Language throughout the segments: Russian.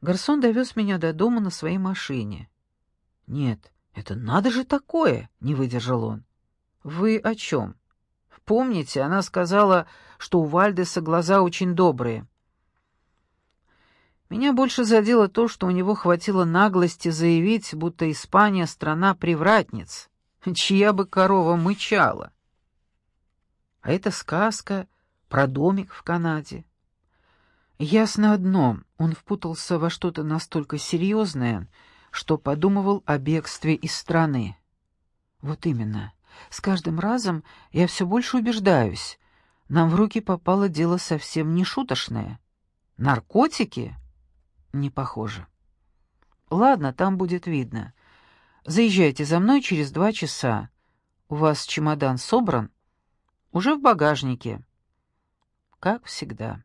Гарсон довез меня до дома на своей машине. «Нет, это надо же такое!» — не выдержал он. «Вы о чем?» «Помните, она сказала, что у Вальдеса глаза очень добрые». Меня больше задело то, что у него хватило наглости заявить, будто Испания — страна привратниц, чья бы корова мычала. А это сказка про домик в Канаде. Ясно одно, он впутался во что-то настолько серьезное, что подумывал о бегстве из страны. Вот именно. С каждым разом я все больше убеждаюсь. Нам в руки попало дело совсем не шуточное. Наркотики? Не похоже. Ладно, там будет видно. Заезжайте за мной через два часа. У вас чемодан собран? Уже в багажнике. Как всегда.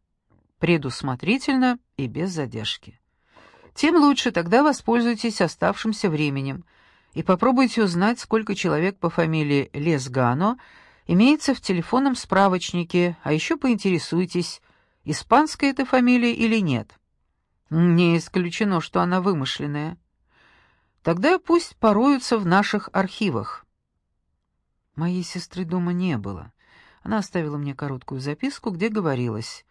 Предусмотрительно и без задержки. Тем лучше тогда воспользуйтесь оставшимся временем и попробуйте узнать, сколько человек по фамилии Лесгано имеется в телефонном справочнике, а еще поинтересуйтесь, испанская это фамилия или нет. Не исключено, что она вымышленная. Тогда пусть пороются в наших архивах. Моей сестры дома не было. Она оставила мне короткую записку, где говорилось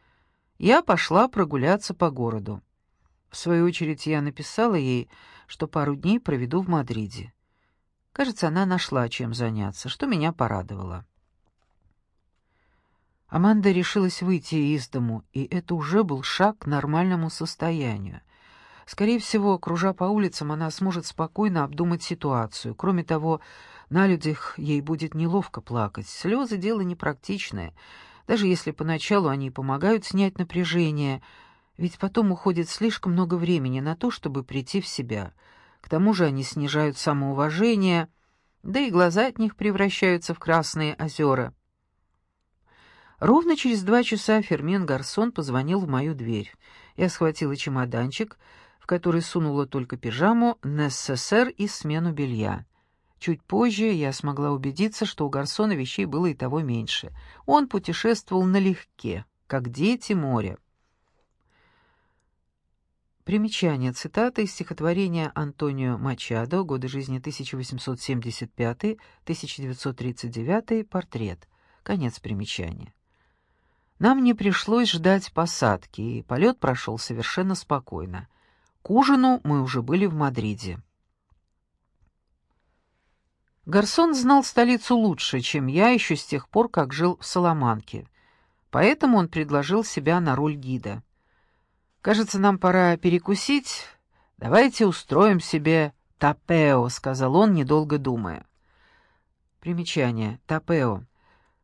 «Я пошла прогуляться по городу». В свою очередь я написала ей, что пару дней проведу в Мадриде. Кажется, она нашла чем заняться, что меня порадовало. Аманда решилась выйти из дому, и это уже был шаг к нормальному состоянию. Скорее всего, кружа по улицам, она сможет спокойно обдумать ситуацию. Кроме того, на людях ей будет неловко плакать. Слезы — дело непрактичное. Даже если поначалу они помогают снять напряжение, ведь потом уходит слишком много времени на то, чтобы прийти в себя. К тому же они снижают самоуважение, да и глаза от них превращаются в красные озера. Ровно через два часа Фермин Гарсон позвонил в мою дверь. Я схватила чемоданчик, в который сунула только пижаму, НССР и смену белья. Чуть позже я смогла убедиться, что у Гарсона вещей было и того меньше. Он путешествовал налегке, как дети моря. Примечание. Цитата из стихотворения Антонио Мачадо, годы жизни 1875-1939, портрет. Конец примечания. Нам не пришлось ждать посадки, и полет прошел совершенно спокойно. К ужину мы уже были в Мадриде. Гарсон знал столицу лучше, чем я еще с тех пор, как жил в Соломанке. Поэтому он предложил себя на роль гида. «Кажется, нам пора перекусить. Давайте устроим себе тапео», — сказал он, недолго думая. Примечание. Тапео.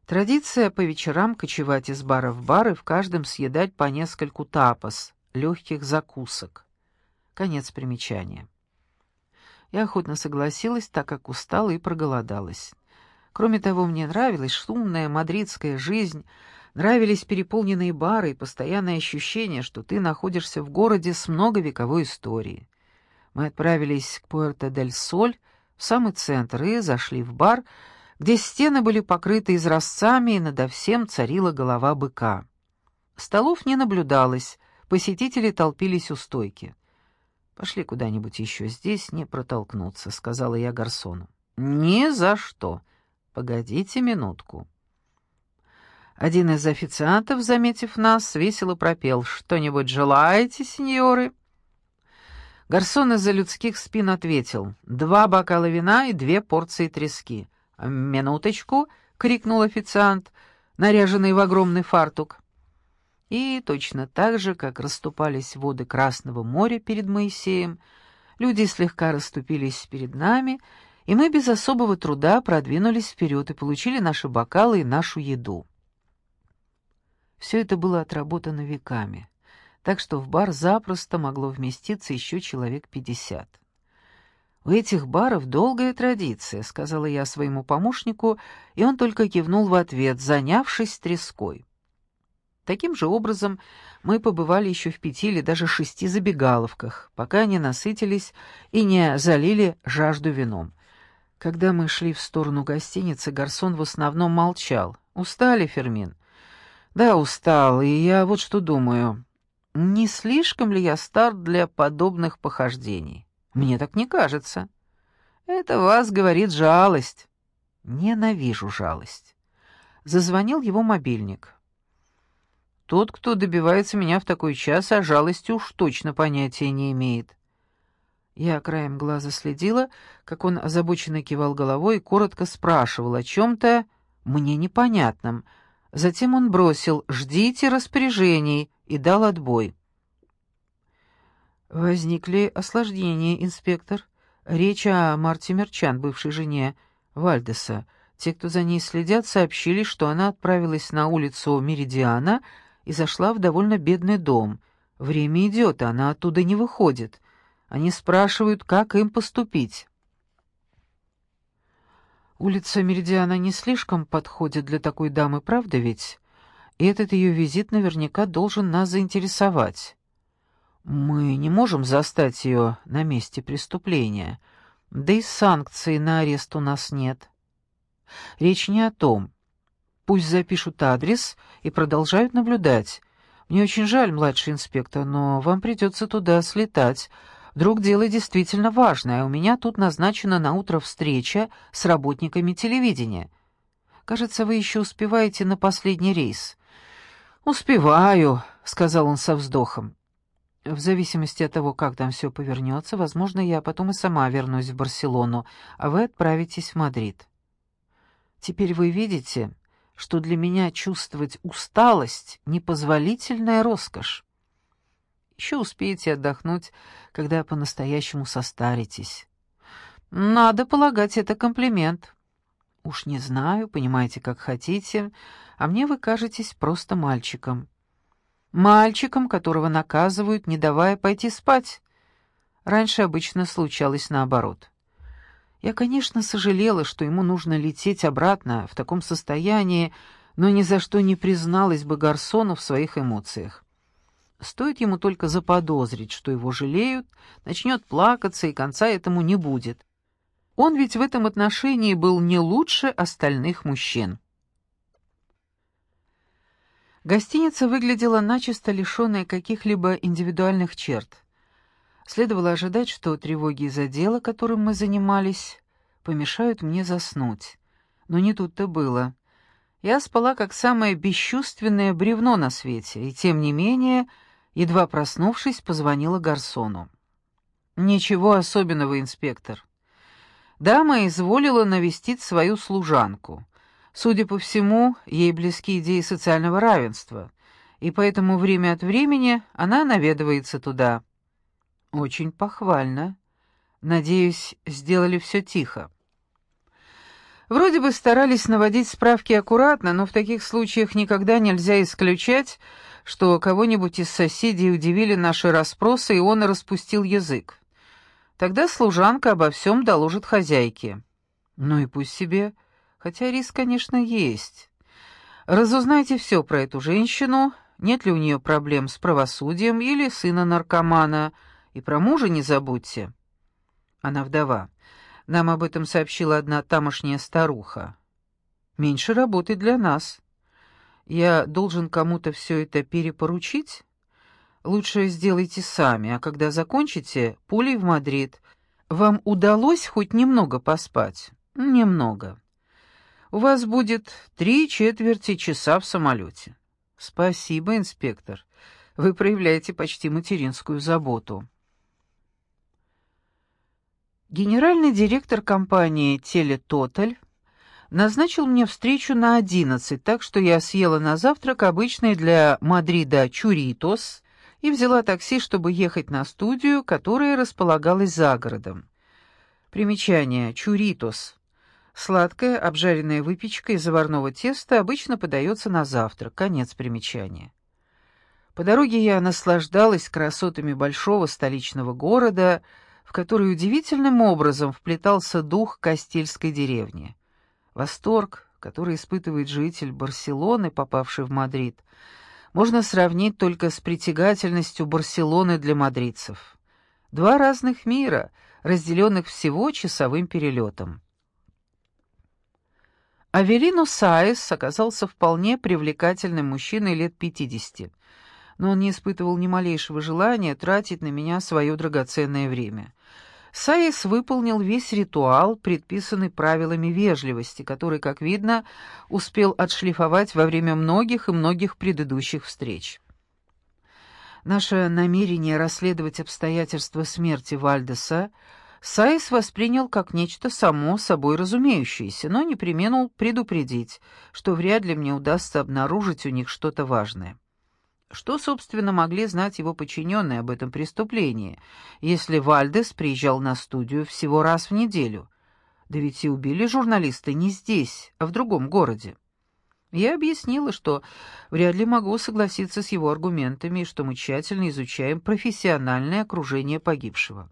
Традиция по вечерам кочевать из бара в бар и в каждом съедать по нескольку тапос, легких закусок. Конец примечания. Я охотно согласилась, так как устала и проголодалась. Кроме того, мне нравилась шумная мадридская жизнь, нравились переполненные бары и постоянное ощущение, что ты находишься в городе с многовековой историей. Мы отправились к Пуэрто-дель-Соль, в самый центр, и зашли в бар — где стены были покрыты изразцами, и надо всем царила голова быка. Столов не наблюдалось, посетители толпились у стойки. «Пошли куда-нибудь еще, здесь не протолкнуться», — сказала я Гарсону. «Ни за что. Погодите минутку». Один из официантов, заметив нас, весело пропел «Что-нибудь желаете, сеньоры?» Гарсон из-за людских спин ответил «Два бокала вина и две порции трески». «Минуточку!» — крикнул официант, наряженный в огромный фартук. И точно так же, как расступались воды Красного моря перед Моисеем, люди слегка расступились перед нами, и мы без особого труда продвинулись вперед и получили наши бокалы и нашу еду. Все это было отработано веками, так что в бар запросто могло вместиться еще человек пятьдесят. «У этих баров долгая традиция», — сказала я своему помощнику, и он только кивнул в ответ, занявшись треской. Таким же образом мы побывали еще в пяти или даже шести забегаловках, пока не насытились и не залили жажду вином. Когда мы шли в сторону гостиницы, Гарсон в основном молчал. «Устали, Фермин?» «Да, устал, и я вот что думаю. Не слишком ли я стар для подобных похождений? Мне так не кажется. Это вас говорит жалость. Ненавижу жалость. Зазвонил его мобильник. Тот, кто добивается меня в такой час, о жалости уж точно понятия не имеет. Я краем глаза следила, как он озабоченно кивал головой и коротко спрашивал о чем-то мне непонятном. Затем он бросил «Ждите распоряжений» и дал отбой. Возникли осложнения, инспектор. Речь о Марте Мерчан, бывшей жене Вальдеса. Те, кто за ней следят, сообщили, что она отправилась на улицу Меридиана и зашла в довольно бедный дом. Время идет, а она оттуда не выходит. Они спрашивают, как им поступить. Улица Меридиана не слишком подходит для такой дамы, правда ведь? И этот ее визит наверняка должен нас заинтересовать. Мы не можем застать ее на месте преступления, да и санкций на арест у нас нет. Речь не о том. Пусть запишут адрес и продолжают наблюдать. Мне очень жаль, младший инспектор, но вам придется туда слетать, Вдруг дело действительно важное, у меня тут назначена на утро встреча с работниками телевидения. Кажется, вы еще успеваете на последний рейс». «Успеваю», — сказал он со вздохом. «В зависимости от того, как там все повернется, возможно, я потом и сама вернусь в Барселону, а вы отправитесь в Мадрид. Теперь вы видите, что для меня чувствовать усталость — непозволительная роскошь. Еще успеете отдохнуть, когда по-настоящему состаритесь. Надо полагать, это комплимент. Уж не знаю, понимаете, как хотите, а мне вы кажетесь просто мальчиком. Мальчиком, которого наказывают, не давая пойти спать. Раньше обычно случалось наоборот. Я, конечно, сожалела, что ему нужно лететь обратно в таком состоянии, но ни за что не призналась бы Гарсону в своих эмоциях. Стоит ему только заподозрить, что его жалеют, начнет плакаться, и конца этому не будет. Он ведь в этом отношении был не лучше остальных мужчин. Гостиница выглядела начисто лишенной каких-либо индивидуальных черт. Следовало ожидать, что тревоги из-за дела, которым мы занимались, помешают мне заснуть. Но не тут-то было. Я спала как самое бесчувственное бревно на свете, и тем не менее Едва проснувшись, позвонила Гарсону. «Ничего особенного, инспектор. Дама изволила навестить свою служанку. Судя по всему, ей близки идеи социального равенства, и поэтому время от времени она наведывается туда. Очень похвально. Надеюсь, сделали все тихо». Вроде бы старались наводить справки аккуратно, но в таких случаях никогда нельзя исключать, что кого-нибудь из соседей удивили наши расспросы, и он распустил язык. Тогда служанка обо всем доложит хозяйке. Ну и пусть себе, хотя риск, конечно, есть. Разузнайте все про эту женщину, нет ли у нее проблем с правосудием или сына наркомана, и про мужа не забудьте. Она вдова. Нам об этом сообщила одна тамошняя старуха. Меньше работы для нас. Я должен кому-то все это перепоручить? Лучше сделайте сами, а когда закончите, пулей в Мадрид. Вам удалось хоть немного поспать? Немного. У вас будет три четверти часа в самолете. Спасибо, инспектор. Вы проявляете почти материнскую заботу. Генеральный директор компании «Телетоталь» назначил мне встречу на одиннадцать, так что я съела на завтрак обычный для Мадрида чуритос и взяла такси, чтобы ехать на студию, которая располагалась за городом. Примечание. Чуритос. Сладкая обжаренная выпечка из заварного теста обычно подается на завтрак. Конец примечания. По дороге я наслаждалась красотами большого столичного города, в который удивительным образом вплетался дух Кастильской деревни. Восторг, который испытывает житель Барселоны, попавший в Мадрид, можно сравнить только с притягательностью Барселоны для мадридцев. Два разных мира, разделенных всего часовым перелетом. Аверино Саес оказался вполне привлекательным мужчиной лет пятидесяти. но он не испытывал ни малейшего желания тратить на меня свое драгоценное время. Саис выполнил весь ритуал, предписанный правилами вежливости, который, как видно, успел отшлифовать во время многих и многих предыдущих встреч. Наше намерение расследовать обстоятельства смерти Вальдеса Сайс воспринял как нечто само собой разумеющееся, но не применил предупредить, что вряд ли мне удастся обнаружить у них что-то важное. Что, собственно, могли знать его подчиненные об этом преступлении, если Вальдес приезжал на студию всего раз в неделю? Да ведь и убили журналиста не здесь, а в другом городе. Я объяснила, что вряд ли могу согласиться с его аргументами что мы тщательно изучаем профессиональное окружение погибшего.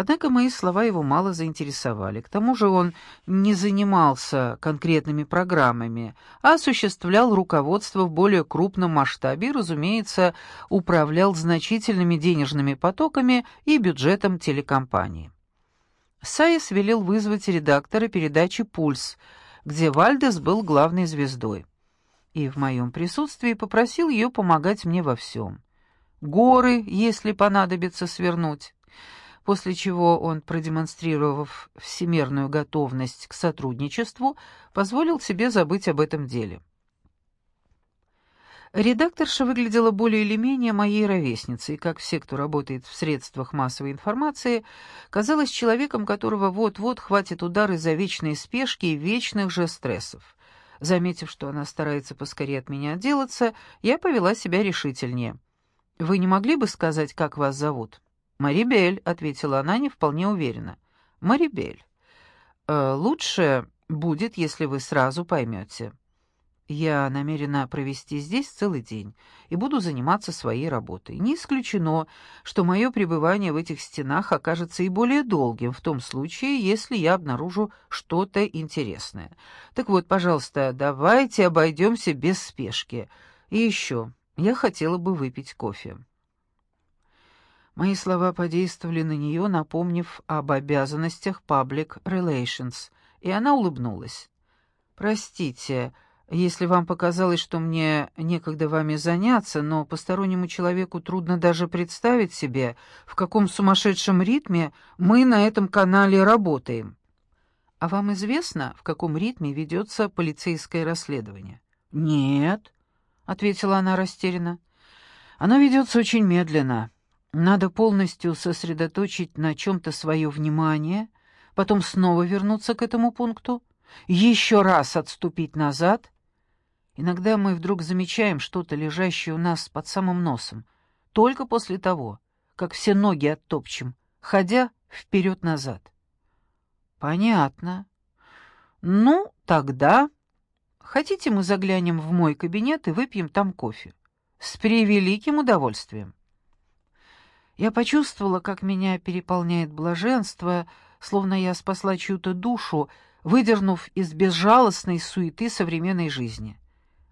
Однако мои слова его мало заинтересовали. К тому же он не занимался конкретными программами, а осуществлял руководство в более крупном масштабе и, разумеется, управлял значительными денежными потоками и бюджетом телекомпании. Сайес велел вызвать редактора передачи «Пульс», где Вальдес был главной звездой. И в моем присутствии попросил ее помогать мне во всем. Горы, если понадобится свернуть после чего он, продемонстрировав всемерную готовность к сотрудничеству, позволил себе забыть об этом деле. Редакторша выглядела более или менее моей ровесницей, и, как все, кто работает в средствах массовой информации, казалась человеком, которого вот-вот хватит удар из-за вечной спешки и вечных же стрессов. Заметив, что она старается поскорее от меня отделаться, я повела себя решительнее. «Вы не могли бы сказать, как вас зовут?» «Марибель», — ответила она не вполне уверенно. «Марибель. Э, лучше будет, если вы сразу поймете. Я намерена провести здесь целый день и буду заниматься своей работой. Не исключено, что мое пребывание в этих стенах окажется и более долгим в том случае, если я обнаружу что-то интересное. Так вот, пожалуйста, давайте обойдемся без спешки. И еще, я хотела бы выпить кофе». Мои слова подействовали на нее, напомнив об обязанностях Public Relations, и она улыбнулась. «Простите, если вам показалось, что мне некогда вами заняться, но постороннему человеку трудно даже представить себе, в каком сумасшедшем ритме мы на этом канале работаем. А вам известно, в каком ритме ведется полицейское расследование?» «Нет», — ответила она растерянно. «Оно ведется очень медленно». Надо полностью сосредоточить на чем-то свое внимание, потом снова вернуться к этому пункту, еще раз отступить назад. Иногда мы вдруг замечаем что-то, лежащее у нас под самым носом, только после того, как все ноги оттопчем, ходя вперед-назад. Понятно. Ну, тогда... Хотите, мы заглянем в мой кабинет и выпьем там кофе? С превеликим удовольствием. Я почувствовала, как меня переполняет блаженство, словно я спасла чью-то душу, выдернув из безжалостной суеты современной жизни.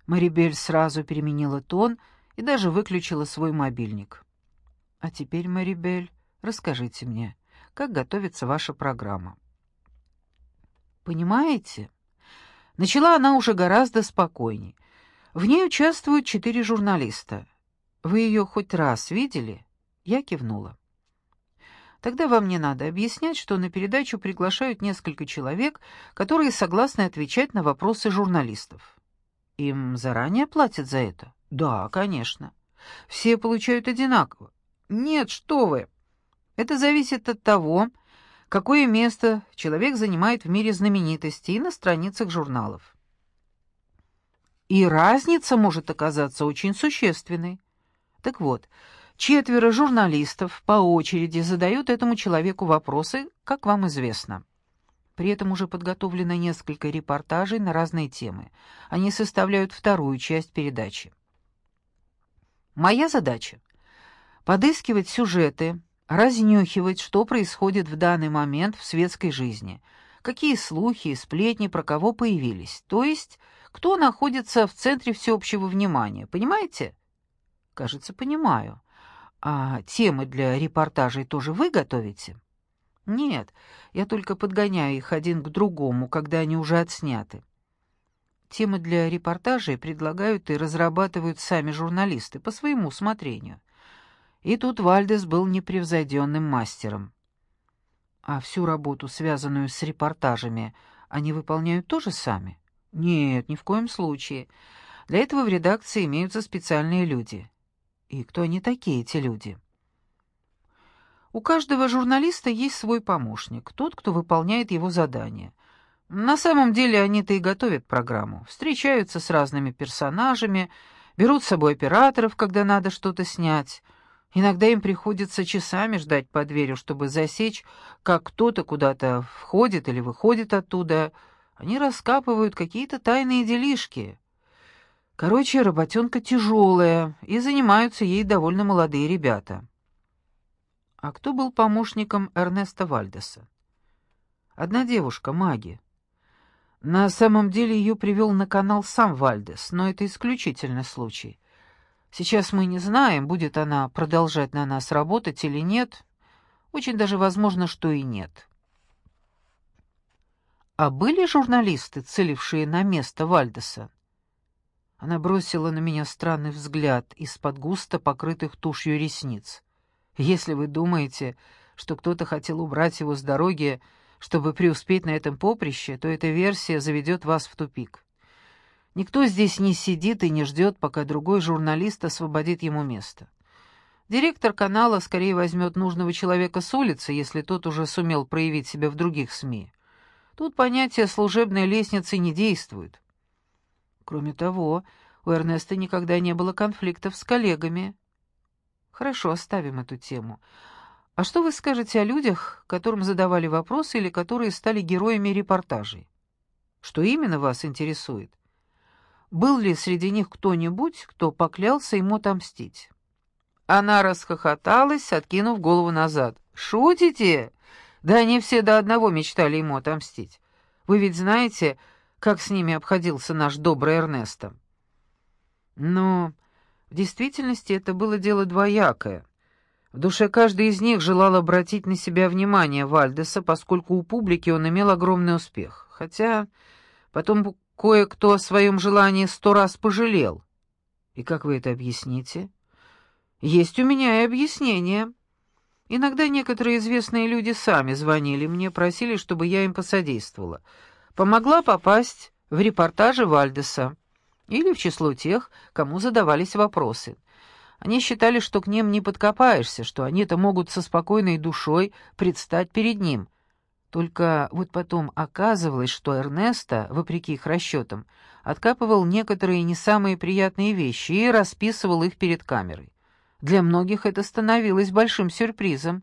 Марибель сразу переменила тон и даже выключила свой мобильник. «А теперь, Марибель, расскажите мне, как готовится ваша программа?» «Понимаете?» Начала она уже гораздо спокойней. В ней участвуют четыре журналиста. Вы ее хоть раз видели?» Я кивнула. Тогда вам не надо объяснять, что на передачу приглашают несколько человек, которые согласны отвечать на вопросы журналистов. Им заранее платят за это? Да, конечно. Все получают одинаково. Нет, что вы. Это зависит от того, какое место человек занимает в мире знаменитостей и на страницах журналов. И разница может оказаться очень существенной. Так вот, Четверо журналистов по очереди задают этому человеку вопросы, как вам известно. При этом уже подготовлено несколько репортажей на разные темы. Они составляют вторую часть передачи. Моя задача — подыскивать сюжеты, разнюхивать, что происходит в данный момент в светской жизни, какие слухи сплетни про кого появились, то есть кто находится в центре всеобщего внимания, понимаете? Кажется, понимаю. А темы для репортажей тоже вы готовите? Нет, я только подгоняю их один к другому, когда они уже отсняты. Темы для репортажей предлагают и разрабатывают сами журналисты по своему усмотрению. И тут Вальдес был непревзойденным мастером. А всю работу, связанную с репортажами, они выполняют тоже сами? Нет, ни в коем случае. Для этого в редакции имеются специальные люди. И кто они такие, эти люди? У каждого журналиста есть свой помощник, тот, кто выполняет его задания. На самом деле они-то и готовят программу, встречаются с разными персонажами, берут с собой операторов, когда надо что-то снять — Иногда им приходится часами ждать под дверью, чтобы засечь, как кто-то куда-то входит или выходит оттуда. Они раскапывают какие-то тайные делишки. Короче, работенка тяжелая, и занимаются ей довольно молодые ребята. А кто был помощником Эрнеста Вальдеса? Одна девушка, Маги. На самом деле ее привел на канал сам Вальдес, но это исключительный случай. Сейчас мы не знаем, будет она продолжать на нас работать или нет. Очень даже возможно, что и нет. А были журналисты, целившие на место Вальдеса? Она бросила на меня странный взгляд из-под густо покрытых тушью ресниц. Если вы думаете, что кто-то хотел убрать его с дороги, чтобы преуспеть на этом поприще, то эта версия заведет вас в тупик. Никто здесь не сидит и не ждет, пока другой журналист освободит ему место. Директор канала скорее возьмет нужного человека с улицы, если тот уже сумел проявить себя в других СМИ. Тут понятие служебной лестницы не действует. Кроме того, у Эрнеста никогда не было конфликтов с коллегами. Хорошо, оставим эту тему. А что вы скажете о людях, которым задавали вопросы или которые стали героями репортажей? Что именно вас интересует? был ли среди них кто-нибудь, кто поклялся ему отомстить. Она расхохоталась, откинув голову назад. «Шутите? Да они все до одного мечтали ему отомстить. Вы ведь знаете, как с ними обходился наш добрый Эрнесто?» Но в действительности это было дело двоякое. В душе каждый из них желал обратить на себя внимание Вальдеса, поскольку у публики он имел огромный успех. Хотя потом Кое-кто о своем желании сто раз пожалел. И как вы это объясните? Есть у меня и объяснение. Иногда некоторые известные люди сами звонили мне, просили, чтобы я им посодействовала. Помогла попасть в репортажи Вальдеса или в число тех, кому задавались вопросы. Они считали, что к ним не подкопаешься, что они-то могут со спокойной душой предстать перед ним, только вот потом оказывалось, что Эрнесто, вопреки их расчетам, откапывал некоторые не самые приятные вещи и расписывал их перед камерой. Для многих это становилось большим сюрпризом.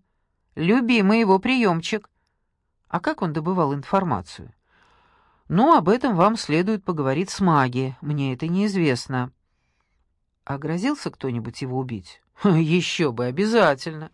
Любимый его приемчик. А как он добывал информацию? Ну, об этом вам следует поговорить с маги, мне это неизвестно. А грозился кто-нибудь его убить? Еще бы, обязательно.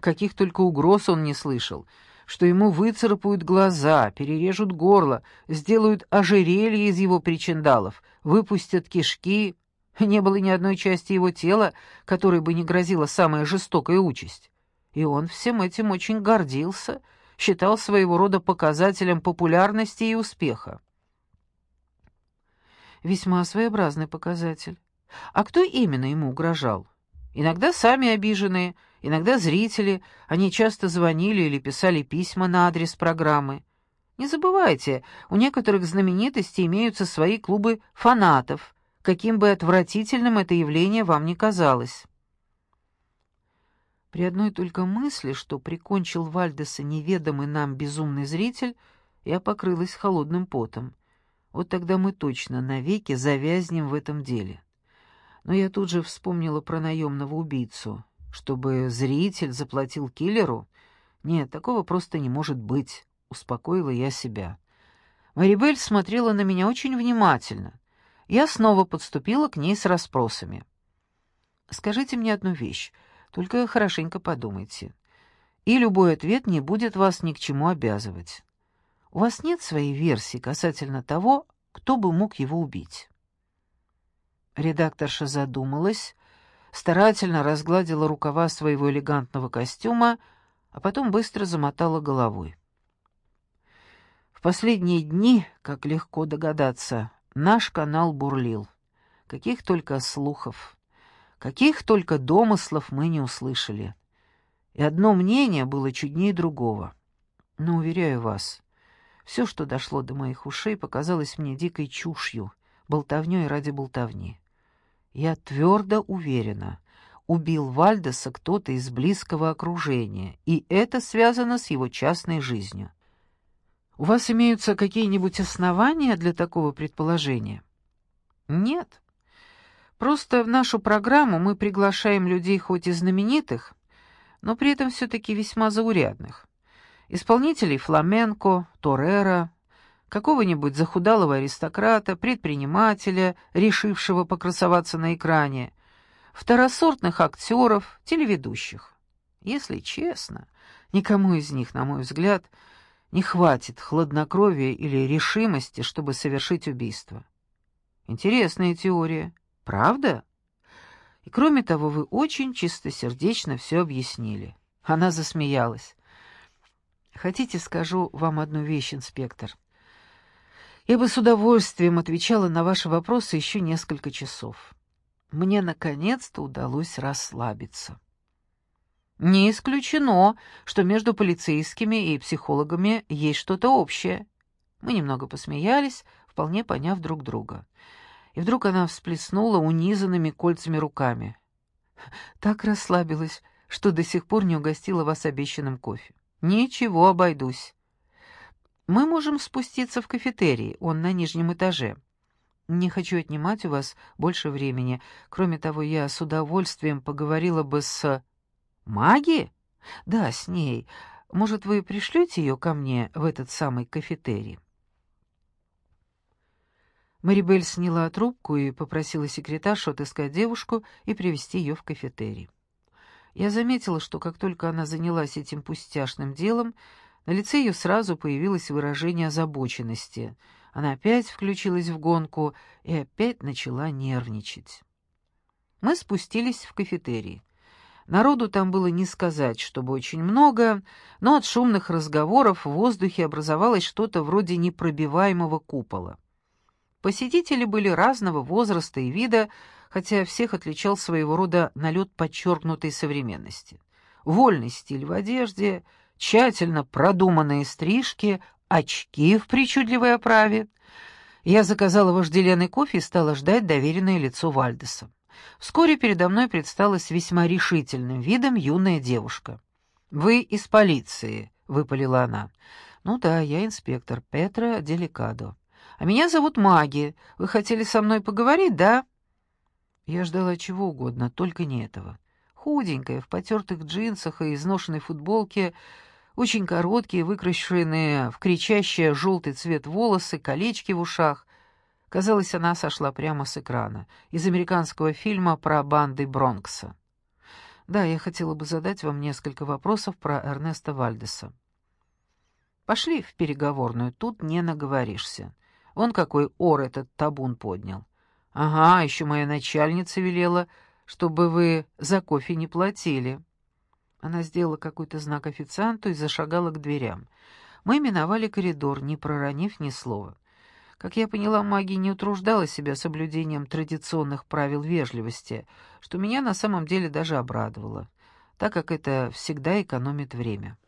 Каких только угроз он не слышал — что ему выцарапают глаза, перережут горло, сделают ожерелье из его причиндалов, выпустят кишки. Не было ни одной части его тела, которой бы не грозила самая жестокая участь. И он всем этим очень гордился, считал своего рода показателем популярности и успеха. Весьма своеобразный показатель. А кто именно ему угрожал? Иногда сами обиженные — Иногда зрители, они часто звонили или писали письма на адрес программы. Не забывайте, у некоторых знаменитостей имеются свои клубы фанатов, каким бы отвратительным это явление вам ни казалось. При одной только мысли, что прикончил Вальдеса неведомый нам безумный зритель, я покрылась холодным потом. Вот тогда мы точно навеки завязнем в этом деле. Но я тут же вспомнила про наемного убийцу. Чтобы зритель заплатил киллеру? Нет, такого просто не может быть, успокоила я себя. Марибель смотрела на меня очень внимательно. Я снова подступила к ней с расспросами. «Скажите мне одну вещь, только хорошенько подумайте. И любой ответ не будет вас ни к чему обязывать. У вас нет своей версии касательно того, кто бы мог его убить?» Редакторша задумалась, старательно разгладила рукава своего элегантного костюма, а потом быстро замотала головой. В последние дни, как легко догадаться, Наш канал бурлил. Каких только слухов, каких только домыслов мы не услышали. И одно мнение было чуднее другого. Но, уверяю вас, все, что дошло до моих ушей, показалось мне дикой чушью, болтовней ради болтовни. Я твердо уверена, убил Вальдеса кто-то из близкого окружения, и это связано с его частной жизнью. У вас имеются какие-нибудь основания для такого предположения? Нет. Просто в нашу программу мы приглашаем людей хоть и знаменитых, но при этом все-таки весьма заурядных. Исполнителей фламенко, торера, какого-нибудь захудалого аристократа, предпринимателя, решившего покрасоваться на экране, второсортных актеров, телеведущих. Если честно, никому из них, на мой взгляд, не хватит хладнокровия или решимости, чтобы совершить убийство. Интересная теория, правда? И кроме того, вы очень чистосердечно все объяснили. Она засмеялась. Хотите, скажу вам одну вещь, инспектор? Я бы с удовольствием отвечала на ваши вопросы еще несколько часов. Мне наконец-то удалось расслабиться. Не исключено, что между полицейскими и психологами есть что-то общее. Мы немного посмеялись, вполне поняв друг друга. И вдруг она всплеснула унизанными кольцами руками. Так расслабилась, что до сих пор не угостила вас обещанным кофе. Ничего, обойдусь. Мы можем спуститься в кафетерий, он на нижнем этаже. Не хочу отнимать у вас больше времени. Кроме того, я с удовольствием поговорила бы с... Маги? Да, с ней. Может, вы пришлете ее ко мне в этот самый кафетерий? Марибель сняла трубку и попросила секретаршу отыскать девушку и привести ее в кафетерий. Я заметила, что как только она занялась этим пустяшным делом, на лице ее сразу появилось выражение озабоченности. Она опять включилась в гонку и опять начала нервничать. Мы спустились в кафетерий. Народу там было не сказать, чтобы очень много, но от шумных разговоров в воздухе образовалось что-то вроде непробиваемого купола. Посетители были разного возраста и вида, хотя всех отличал своего рода налет подчеркнутой современности. Вольный стиль в одежде — тщательно продуманные стрижки, очки в причудливой оправе. Я заказала вожделенный кофе и стала ждать доверенное лицо Вальдеса. Вскоре передо мной предстала с весьма решительным видом юная девушка. «Вы из полиции», — выпалила она. «Ну да, я инспектор Петра Деликадо. А меня зовут Маги. Вы хотели со мной поговорить, да?» Я ждала чего угодно, только не этого. Худенькая, в потертых джинсах и изношенной футболке, очень короткие, выкрашенные в кричащий желтый цвет волосы, колечки в ушах. Казалось, она сошла прямо с экрана, из американского фильма про банды Бронкса. Да, я хотела бы задать вам несколько вопросов про Эрнеста Вальдеса. Пошли в переговорную, тут не наговоришься. Он какой ор этот табун поднял. Ага, еще моя начальница велела, чтобы вы за кофе не платили. Она сделала какой-то знак официанту и зашагала к дверям. Мы миновали коридор, не проронив ни слова. Как я поняла, магия не утруждала себя соблюдением традиционных правил вежливости, что меня на самом деле даже обрадовало, так как это всегда экономит время.